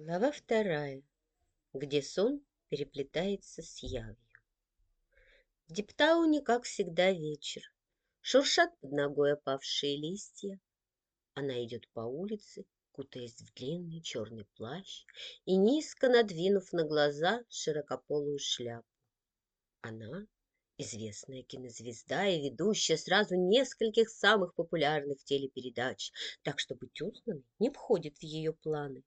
Глава вторая, где сон переплетается с явью. В Диптауне, как всегда, вечер. Шуршат под ногой опавшие листья. Она идет по улице, кутаясь в длинный черный плащ и низко надвинув на глаза широкополую шляпу. Она известная кинозвезда и ведущая сразу нескольких самых популярных телепередач, так что быть узнанной не входит в ее планы.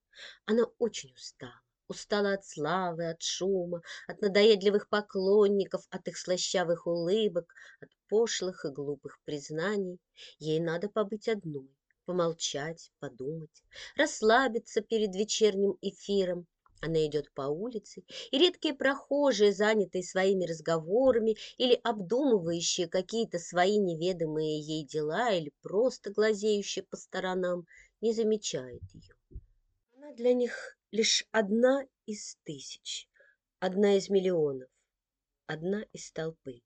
Она очень устала. Устала от славы, от шума, от надоедливых поклонников, от их слащавых улыбок, от пошлых и глупых признаний. Ей надо побыть одной, помолчать, подумать, расслабиться перед вечерним эфиром, она идет по улице, и редкие прохожие, занятые своими разговорами или обдумывающие какие-то свои неведомые ей дела или просто глазеющие по сторонам, не замечают ее. Она для них лишь одна из тысяч, одна из миллионов, одна из толпы.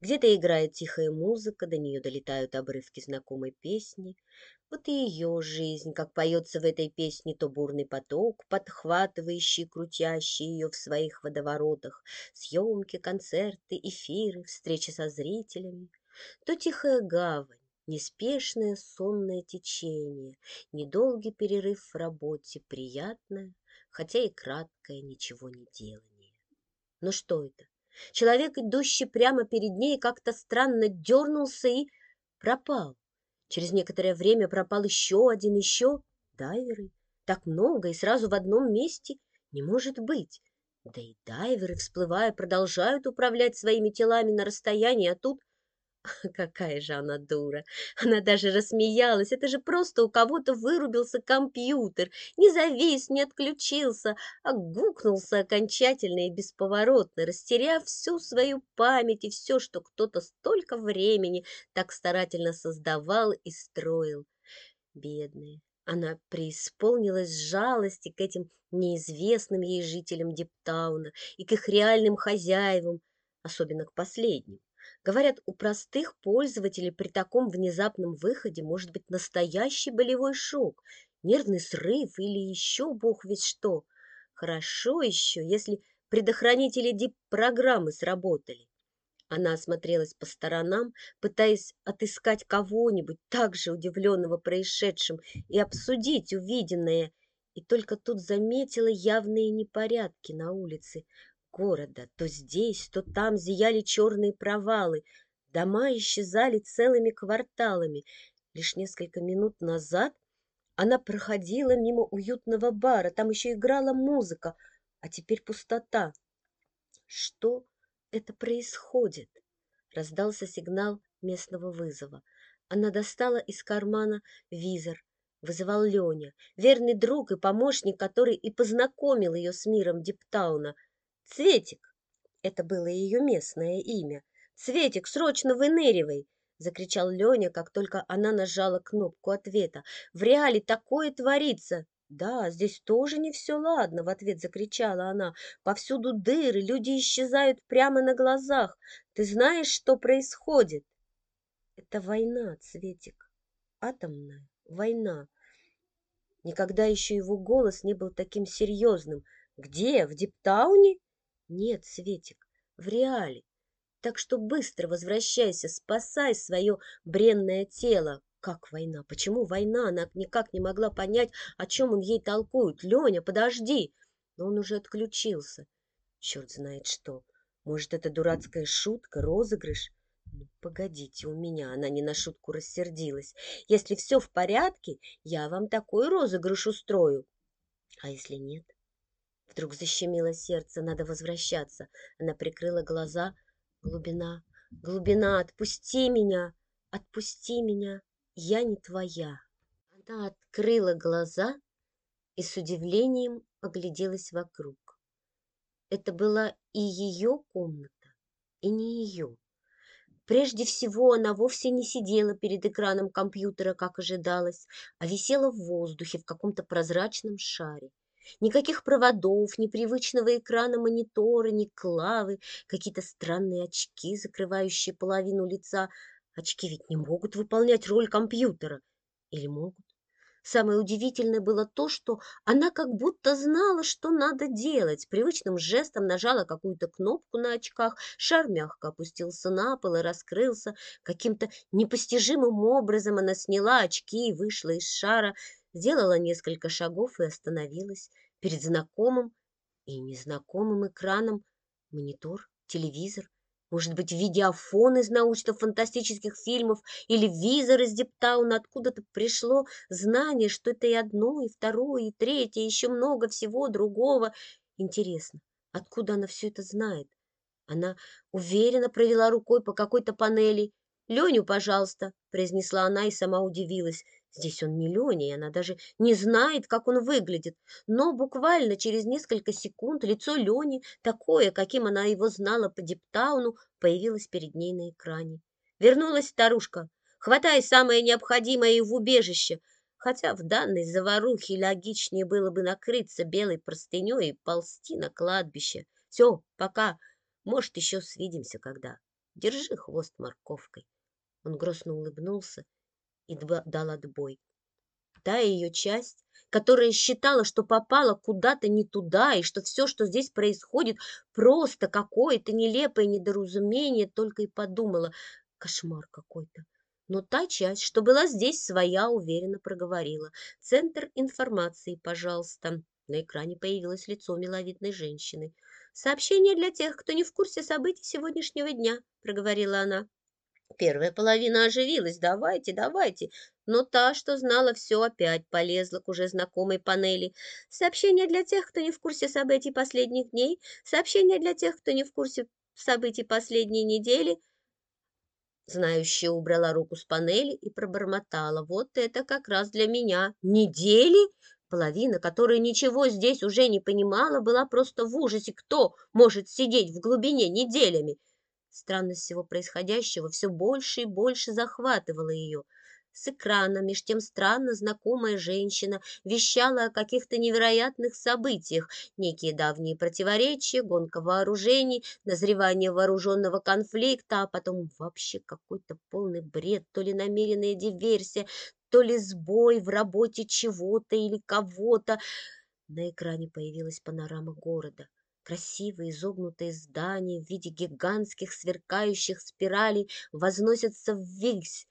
Где-то играет тихая музыка, до нее долетают обрывки знакомой песни. Вот и ее жизнь, как поется в этой песне, то бурный поток, подхватывающий, крутящий ее в своих водоворотах, съемки, концерты, эфиры, встречи со зрителями, то тихая гавань, неспешное сонное течение, недолгий перерыв в работе, приятное, хотя и краткое ничего не делание. Но что это? Человек, идущий прямо перед ней, как-то странно дернулся и пропал. Через некоторое время пропал еще один, еще дайверы. Так много и сразу в одном месте не может быть. Да и дайверы, всплывая, продолжают управлять своими телами на расстоянии, а тут Какая же она дура! Она даже рассмеялась. Это же просто у кого-то вырубился компьютер. Не завис, не отключился, а гукнулся окончательно и бесповоротно, растеряв всю свою память и все, что кто-то столько времени так старательно создавал и строил. Бедная. Она преисполнилась жалости к этим неизвестным ей жителям Диптауна и к их реальным хозяевам, особенно к последним. Говорят, у простых пользователей при таком внезапном выходе может быть настоящий болевой шок, нервный срыв или еще бог весь что. Хорошо еще, если предохранители дип-программы сработали. Она осмотрелась по сторонам, пытаясь отыскать кого-нибудь так же удивленного происшедшим и обсудить увиденное, и только тут заметила явные непорядки на улице города. То здесь, то там зияли черные провалы. Дома исчезали целыми кварталами. Лишь несколько минут назад она проходила мимо уютного бара. Там еще играла музыка, а теперь пустота. Что это происходит? Раздался сигнал местного вызова. Она достала из кармана визор. Вызывал Леня, верный друг и помощник, который и познакомил ее с миром Диптауна – Цветик, это было ее местное имя, Цветик, срочно выныривай! Закричал Леня, как только она нажала кнопку ответа. В реале такое творится! «Да, здесь тоже не все ладно», — в ответ закричала она. «Повсюду дыры, люди исчезают прямо на глазах. Ты знаешь, что происходит?» «Это война, Цветик, атомная война». Никогда еще его голос не был таким серьезным. «Где? В Диптауне?» Нет, Светик, в реале. Так что быстро возвращайся, спасай свое бренное тело. Как война? Почему война? Она никак не могла понять, о чем он ей толкует. Леня, подожди! Но он уже отключился. Черт знает что. Может, это дурацкая шутка, розыгрыш? Ну, погодите, у меня она не на шутку рассердилась. Если все в порядке, я вам такой розыгрыш устрою. А если нет? Вдруг защемило сердце, надо возвращаться. Она прикрыла глаза. Глубина, глубина, отпусти меня, отпусти меня, я не твоя. Она открыла глаза и с удивлением огляделась вокруг. Это была и ее комната, и не ее. Прежде всего, она вовсе не сидела перед экраном компьютера, как ожидалось, а висела в воздухе в каком-то прозрачном шаре. Никаких проводов, ни привычного экрана монитора, ни клавы, какие-то странные очки, закрывающие половину лица. Очки ведь не могут выполнять роль компьютера. Или могут? Самое удивительное было то, что она как будто знала, что надо делать. Привычным жестом нажала какую-то кнопку на очках, шар мягко опустился на пол и раскрылся. Каким-то непостижимым образом она сняла очки и вышла из шара, сделала несколько шагов и остановилась перед знакомым и незнакомым экраном. Монитор, телевизор, может быть, видеофон из научно-фантастических фильмов или визор из Диптауна. Откуда-то пришло знание, что это и одно, и второе, и третье, и еще много всего другого. Интересно, откуда она все это знает? Она уверенно провела рукой по какой-то панели. «Леню, пожалуйста», — произнесла она и сама удивилась. Здесь он не Леня, и она даже не знает, как он выглядит. Но буквально через несколько секунд лицо Лени, такое, каким она его знала по Диптауну, появилось перед ней на экране. Вернулась старушка. Хватай самое необходимое и в убежище. Хотя в данной заварухе логичнее было бы накрыться белой простыней и ползти на кладбище. Все, пока. Может, еще свидимся когда. Держи хвост морковкой. Он грустно улыбнулся и дал отбой. Та ее часть, которая считала, что попала куда-то не туда, и что все, что здесь происходит, просто какое-то нелепое недоразумение, только и подумала, кошмар какой-то. Но та часть, что была здесь своя, уверенно проговорила. Центр информации, пожалуйста. На экране появилось лицо миловидной женщины. «Сообщение для тех, кто не в курсе событий сегодняшнего дня», — проговорила она. Первая половина оживилась. «Давайте, давайте!» Но та, что знала все, опять полезла к уже знакомой панели. Сообщение для тех, кто не в курсе событий последних дней. Сообщение для тех, кто не в курсе событий последней недели. Знающая убрала руку с панели и пробормотала. «Вот это как раз для меня! Недели?» Половина, которая ничего здесь уже не понимала, была просто в ужасе. Кто может сидеть в глубине неделями? Странность всего происходящего все больше и больше захватывала ее. С экрана, меж тем странно знакомая женщина, вещала о каких-то невероятных событиях, некие давние противоречия, гонка вооружений, назревание вооруженного конфликта, а потом вообще какой-то полный бред, то ли намеренная диверсия, то ли сбой в работе чего-то или кого-то. На экране появилась панорама города. Красивые изогнутые здания в виде гигантских сверкающих спиралей возносятся ввысь.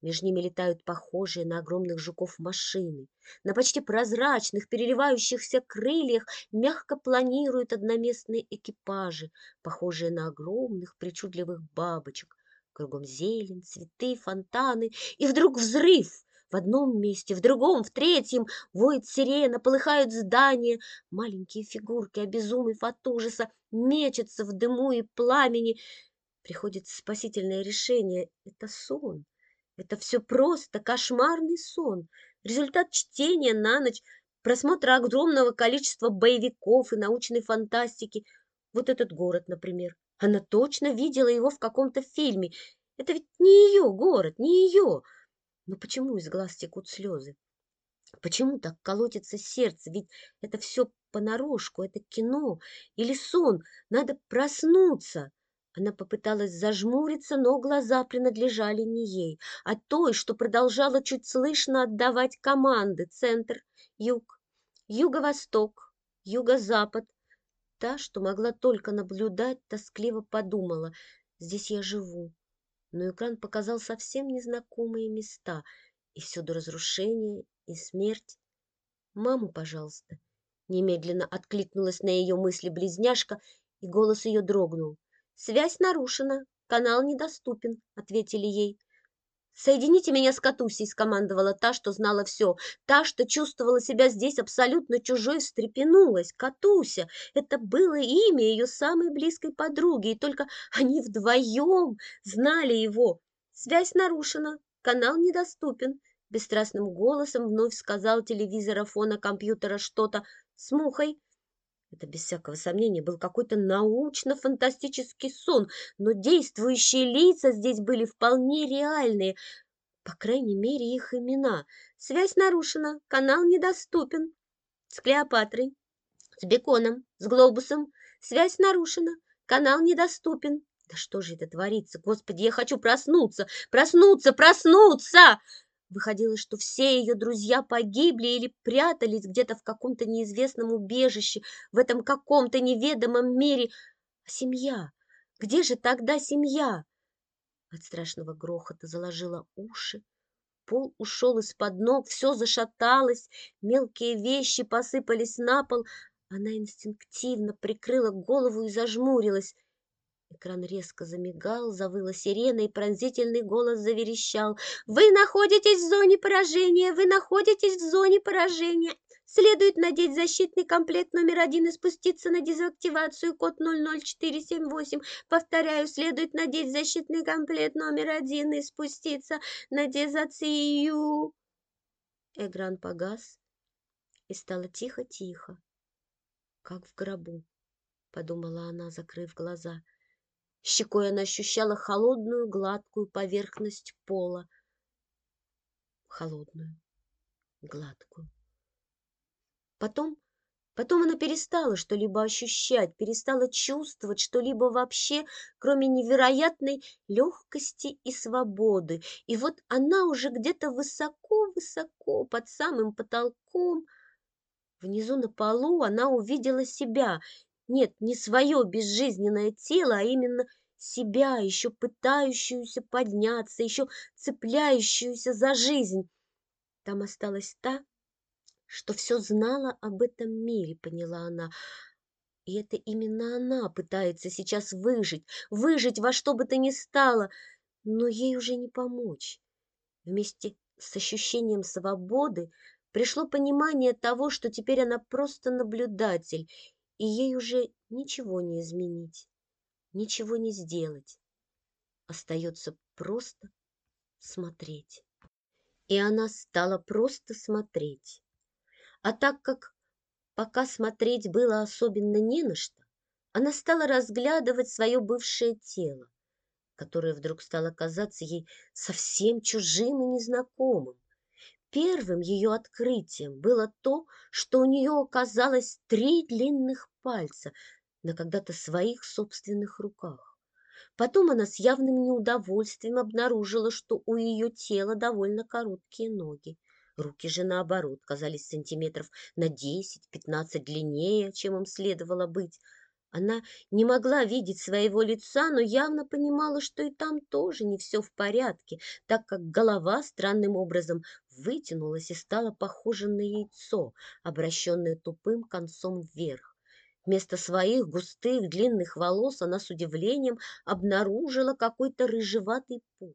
Между ними летают похожие на огромных жуков машины. На почти прозрачных, переливающихся крыльях мягко планируют одноместные экипажи, похожие на огромных причудливых бабочек. Кругом зелень, цветы, фонтаны, и вдруг взрыв! В одном месте, в другом, в третьем воет сирена, полыхают здания. Маленькие фигурки, обезумев от ужаса, мечутся в дыму и пламени. Приходит спасительное решение. Это сон. Это все просто кошмарный сон. Результат чтения на ночь, просмотра огромного количества боевиков и научной фантастики. Вот этот город, например. Она точно видела его в каком-то фильме. Это ведь не ее город, не ее. Но почему из глаз текут слезы? Почему так колотится сердце? Ведь это все понарошку, это кино или сон. Надо проснуться. Она попыталась зажмуриться, но глаза принадлежали не ей, а той, что продолжала чуть слышно отдавать команды. Центр, юг, юго-восток, юго-запад. Та, что могла только наблюдать, тоскливо подумала. Здесь я живу, но экран показал совсем незнакомые места, и всюду разрушение и смерть. «Маму, пожалуйста!» Немедленно откликнулась на ее мысли близняшка, и голос ее дрогнул. «Связь нарушена, канал недоступен», — ответили ей. «Соедините меня с Катусей», — скомандовала та, что знала все. Та, что чувствовала себя здесь абсолютно чужой, встрепенулась. Катуся! Это было имя ее самой близкой подруги, и только они вдвоем знали его. «Связь нарушена, канал недоступен», — бесстрастным голосом вновь сказал телевизора фона компьютера что-то с мухой. Это, без всякого сомнения, был какой-то научно-фантастический сон, но действующие лица здесь были вполне реальные, по крайней мере, их имена. Связь нарушена, канал недоступен. С Клеопатрой, с Беконом, с Глобусом. Связь нарушена, канал недоступен. Да что же это творится? Господи, я хочу проснуться, проснуться, проснуться! Выходило, что все ее друзья погибли или прятались где-то в каком-то неизвестном убежище, в этом каком-то неведомом мире. А семья? Где же тогда семья? От страшного грохота заложила уши. Пол ушел из-под ног, все зашаталось, мелкие вещи посыпались на пол. Она инстинктивно прикрыла голову и зажмурилась. Экран резко замигал, завыла сирена, и пронзительный голос заверещал. «Вы находитесь в зоне поражения! Вы находитесь в зоне поражения! Следует надеть защитный комплект номер один и спуститься на дезактивацию код 00478. Повторяю, следует надеть защитный комплект номер один и спуститься на дезацию. Эгран погас, и стало тихо-тихо, как в гробу, подумала она, закрыв глаза. Щекой она ощущала холодную, гладкую поверхность пола. Холодную, гладкую. Потом, потом она перестала что-либо ощущать, перестала чувствовать что-либо вообще, кроме невероятной легкости и свободы. И вот она уже где-то высоко-высоко, под самым потолком. Внизу на полу она увидела себя. Нет, не свое безжизненное тело, а именно себя, еще пытающуюся подняться, еще цепляющуюся за жизнь. Там осталась та, что все знала об этом мире, поняла она. И это именно она пытается сейчас выжить, выжить во что бы то ни стало, но ей уже не помочь. Вместе с ощущением свободы пришло понимание того, что теперь она просто наблюдатель, и ей уже ничего не изменить, ничего не сделать. Остается просто смотреть. И она стала просто смотреть. А так как пока смотреть было особенно не на что, она стала разглядывать свое бывшее тело, которое вдруг стало казаться ей совсем чужим и незнакомым. Первым ее открытием было то, что у нее оказалось три длинных пальца на когда-то своих собственных руках. Потом она с явным неудовольствием обнаружила, что у ее тела довольно короткие ноги. Руки же, наоборот, казались сантиметров на 10-15 длиннее, чем им следовало быть. Она не могла видеть своего лица, но явно понимала, что и там тоже не все в порядке, так как голова странным образом вытянулась и стала похожа на яйцо, обращенное тупым концом вверх. Вместо своих густых длинных волос она с удивлением обнаружила какой-то рыжеватый пух.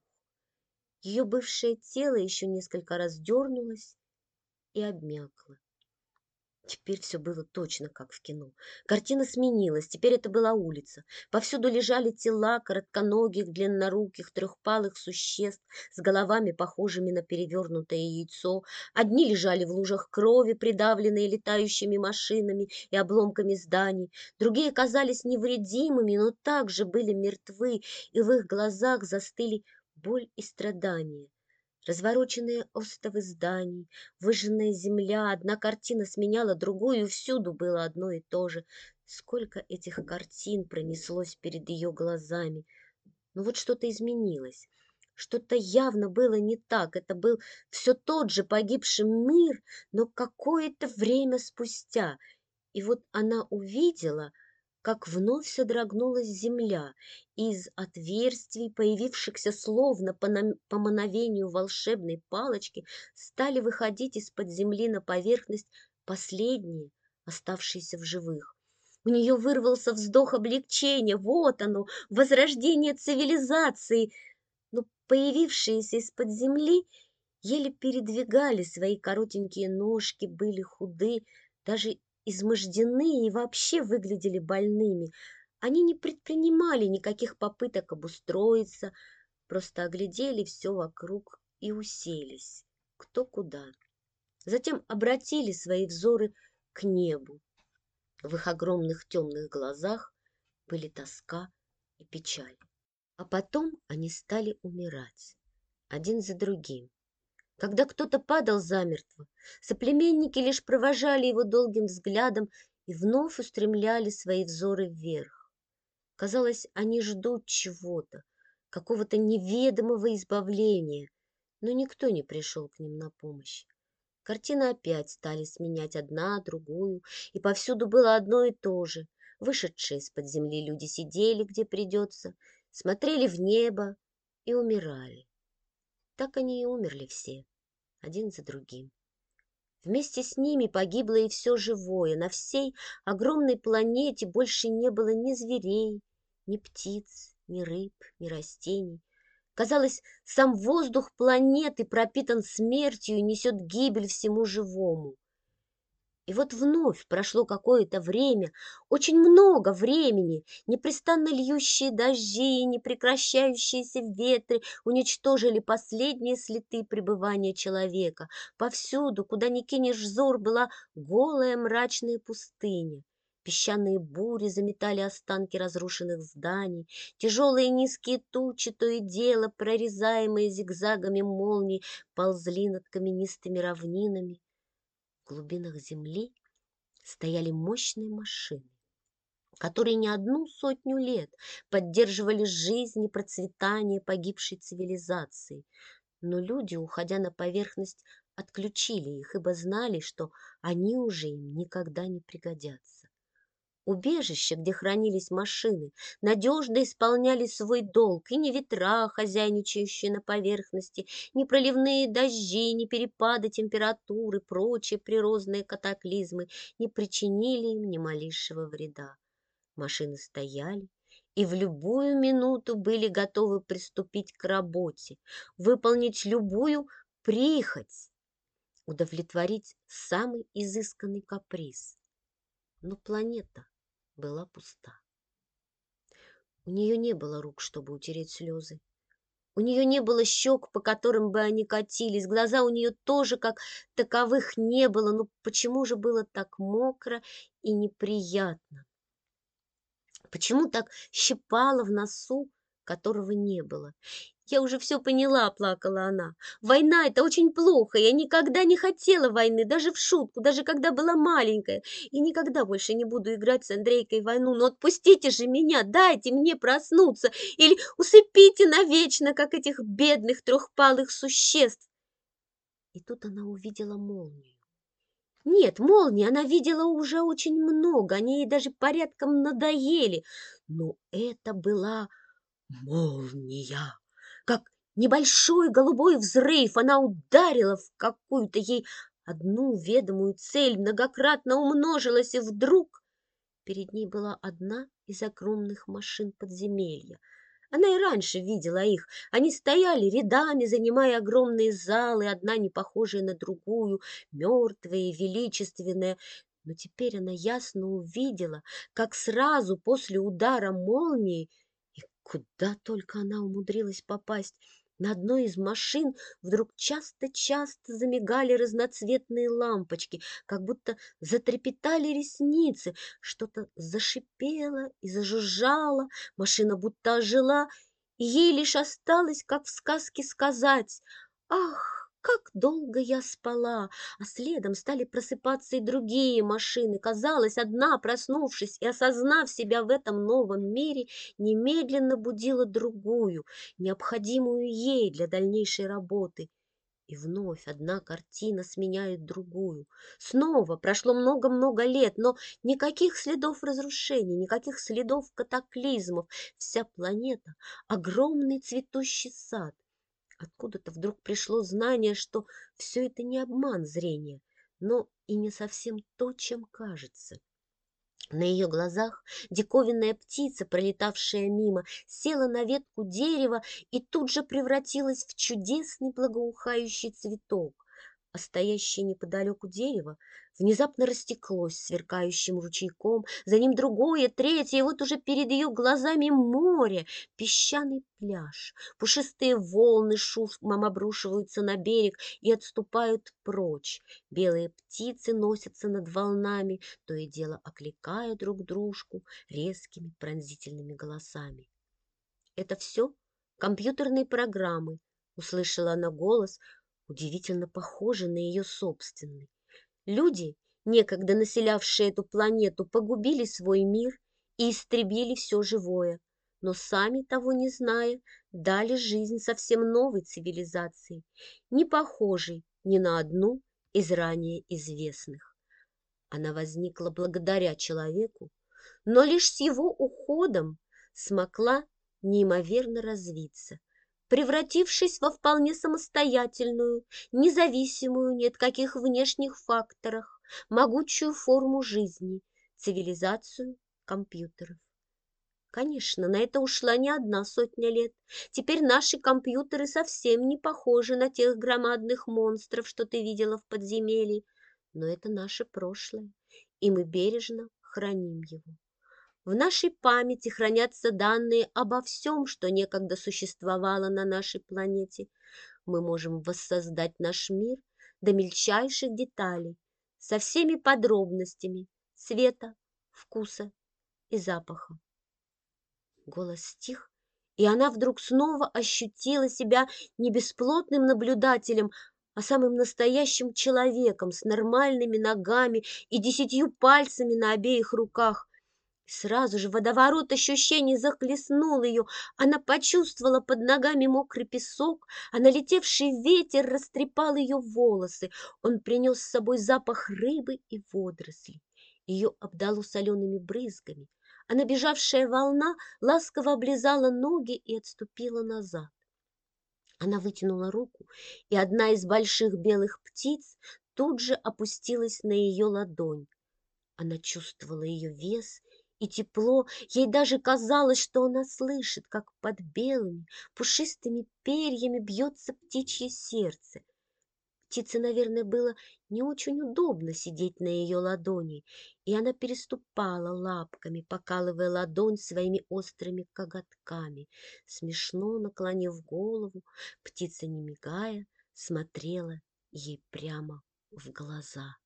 Ее бывшее тело еще несколько раз дернулось и обмякло. Теперь все было точно как в кино. Картина сменилась, теперь это была улица. Повсюду лежали тела коротконогих, длинноруких, трехпалых существ с головами, похожими на перевернутое яйцо. Одни лежали в лужах крови, придавленные летающими машинами и обломками зданий. Другие казались невредимыми, но также были мертвы, и в их глазах застыли боль и страдания. Развороченные остовы зданий, выжженная земля, одна картина сменяла другую, и всюду было одно и то же. Сколько этих картин пронеслось перед ее глазами. Но вот что-то изменилось. Что-то явно было не так. Это был все тот же погибший мир, но какое-то время спустя. И вот она увидела, как вновь содрогнулась земля, из отверстий, появившихся словно по, на... по мановению волшебной палочки, стали выходить из-под земли на поверхность последние, оставшиеся в живых. У нее вырвался вздох облегчения. Вот оно, возрождение цивилизации. Но появившиеся из-под земли еле передвигали свои коротенькие ножки, были худы, даже измождены и вообще выглядели больными. Они не предпринимали никаких попыток обустроиться, просто оглядели все вокруг и уселись, кто куда. Затем обратили свои взоры к небу. В их огромных темных глазах были тоска и печаль. А потом они стали умирать, один за другим. Когда кто-то падал замертво, соплеменники лишь провожали его долгим взглядом и вновь устремляли свои взоры вверх. Казалось, они ждут чего-то, какого-то неведомого избавления, Но никто не пришел к ним на помощь. Картины опять стали сменять одна другую, и повсюду было одно и то же. Вышедшие из-под земли люди сидели, где придется, смотрели в небо и умирали. Так они и умерли все, один за другим. Вместе с ними погибло и все живое. На всей огромной планете больше не было ни зверей, ни птиц, ни рыб, ни растений. Казалось, сам воздух планеты пропитан смертью и несет гибель всему живому. И вот вновь прошло какое-то время, очень много времени, непрестанно льющие дожди и непрекращающиеся ветры уничтожили последние следы пребывания человека. Повсюду, куда ни кинешь взор, была голая мрачная пустыня. Песчаные бури заметали останки разрушенных зданий, тяжелые низкие тучи, то и дело, прорезаемые зигзагами молний, ползли над каменистыми равнинами. Глубинах земли стояли мощные машины, которые не одну сотню лет поддерживали жизнь и процветание погибшей цивилизации. Но люди, уходя на поверхность, отключили их, ибо знали, что они уже им никогда не пригодятся. Убежища, где хранились машины, надежно исполняли свой долг, и ни ветра, хозяйничающие на поверхности, ни проливные дожди, ни перепады температуры, прочие природные катаклизмы не причинили им ни малейшего вреда. Машины стояли, и в любую минуту были готовы приступить к работе, выполнить любую прихоть, удовлетворить самый изысканный каприз. Но планета была пуста. У нее не было рук, чтобы утереть слезы. У нее не было щек, по которым бы они катились. Глаза у нее тоже как таковых не было. Но почему же было так мокро и неприятно? Почему так щипало в носу, которого не было? «Я уже все поняла», — плакала она. «Война — это очень плохо. Я никогда не хотела войны, даже в шутку, даже когда была маленькая. И никогда больше не буду играть с Андрейкой в войну. Но отпустите же меня, дайте мне проснуться или усыпите навечно, как этих бедных трехпалых существ». И тут она увидела молнию. Нет, молнии она видела уже очень много, они ей даже порядком надоели. Но это была молния как небольшой голубой взрыв, она ударила в какую-то ей одну ведомую цель, многократно умножилась, и вдруг перед ней была одна из огромных машин подземелья. Она и раньше видела их. Они стояли рядами, занимая огромные залы, одна не похожая на другую, мертвые, величественные. Но теперь она ясно увидела, как сразу после удара молнии Куда только она умудрилась попасть. На одной из машин вдруг часто-часто замигали разноцветные лампочки, как будто затрепетали ресницы, что-то зашипело и зажужжало, машина будто ожила, и ей лишь осталось, как в сказке, сказать «Ах!» Как долго я спала, а следом стали просыпаться и другие машины. Казалось, одна, проснувшись и осознав себя в этом новом мире, немедленно будила другую, необходимую ей для дальнейшей работы. И вновь одна картина сменяет другую. Снова прошло много-много лет, но никаких следов разрушений, никаких следов катаклизмов. Вся планета — огромный цветущий сад — Откуда-то вдруг пришло знание, что все это не обман зрения, но и не совсем то, чем кажется. На ее глазах диковинная птица, пролетавшая мимо, села на ветку дерева и тут же превратилась в чудесный благоухающий цветок а стоящее неподалеку дерево внезапно растеклось сверкающим ручейком, за ним другое, третье, и вот уже перед ее глазами море, песчаный пляж, пушистые волны шумом обрушиваются на берег и отступают прочь, белые птицы носятся над волнами, то и дело окликая друг дружку резкими пронзительными голосами. Это все компьютерные программы, услышала она голос, удивительно похожи на ее собственный. Люди, некогда населявшие эту планету, погубили свой мир и истребили все живое, но сами того не зная, дали жизнь совсем новой цивилизации, не похожей ни на одну из ранее известных. Она возникла благодаря человеку, но лишь с его уходом смогла неимоверно развиться, превратившись во вполне самостоятельную, независимую ни от каких внешних факторов, могучую форму жизни, цивилизацию компьютеров. Конечно, на это ушла не одна сотня лет. Теперь наши компьютеры совсем не похожи на тех громадных монстров, что ты видела в подземелье. Но это наше прошлое, и мы бережно храним его. В нашей памяти хранятся данные обо всем, что некогда существовало на нашей планете. Мы можем воссоздать наш мир до мельчайших деталей, со всеми подробностями цвета, вкуса и запаха. Голос стих, и она вдруг снова ощутила себя не бесплотным наблюдателем, а самым настоящим человеком с нормальными ногами и десятью пальцами на обеих руках. Сразу же водоворот ощущений захлестнул ее. Она почувствовала под ногами мокрый песок, а налетевший ветер растрепал ее волосы. Он принес с собой запах рыбы и водорослей. Ее обдало солеными брызгами, а набежавшая волна ласково облизала ноги и отступила назад. Она вытянула руку, и одна из больших белых птиц тут же опустилась на ее ладонь. Она чувствовала ее вес и тепло, ей даже казалось, что она слышит, как под белыми пушистыми перьями бьется птичье сердце. Птице, наверное, было не очень удобно сидеть на ее ладони, и она переступала лапками, покалывая ладонь своими острыми коготками. Смешно наклонив голову, птица, не мигая, смотрела ей прямо в глаза.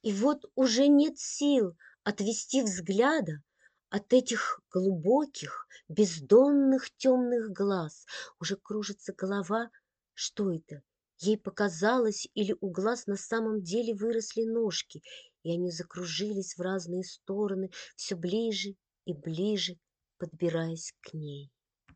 И вот уже нет сил отвести взгляда от этих глубоких, бездонных темных глаз. Уже кружится голова. Что это? Ей показалось, или у глаз на самом деле выросли ножки, и они закружились в разные стороны, все ближе и ближе, подбираясь к ней.